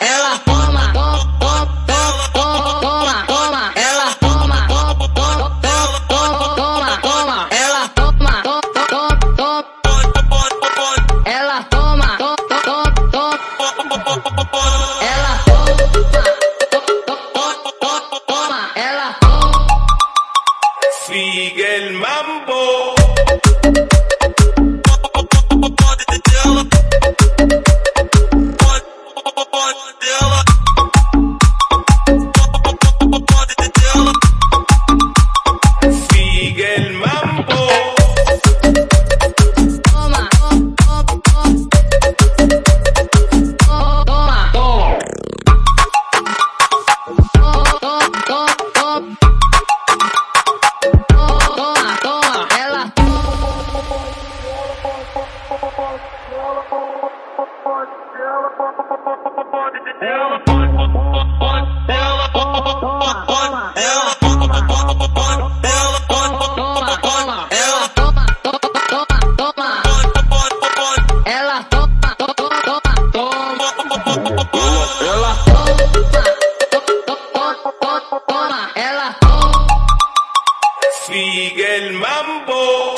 Ela toma, toma, toma, toma, toma, toma. Ela toma, toma, toma, toma, toma, toma. Ela toma, toma, toma, toma. Ela toma, toma, toma, toma. Ela toma, toma, toma, toma. Ela toma. Sigue el mambo. Sigue el mambo.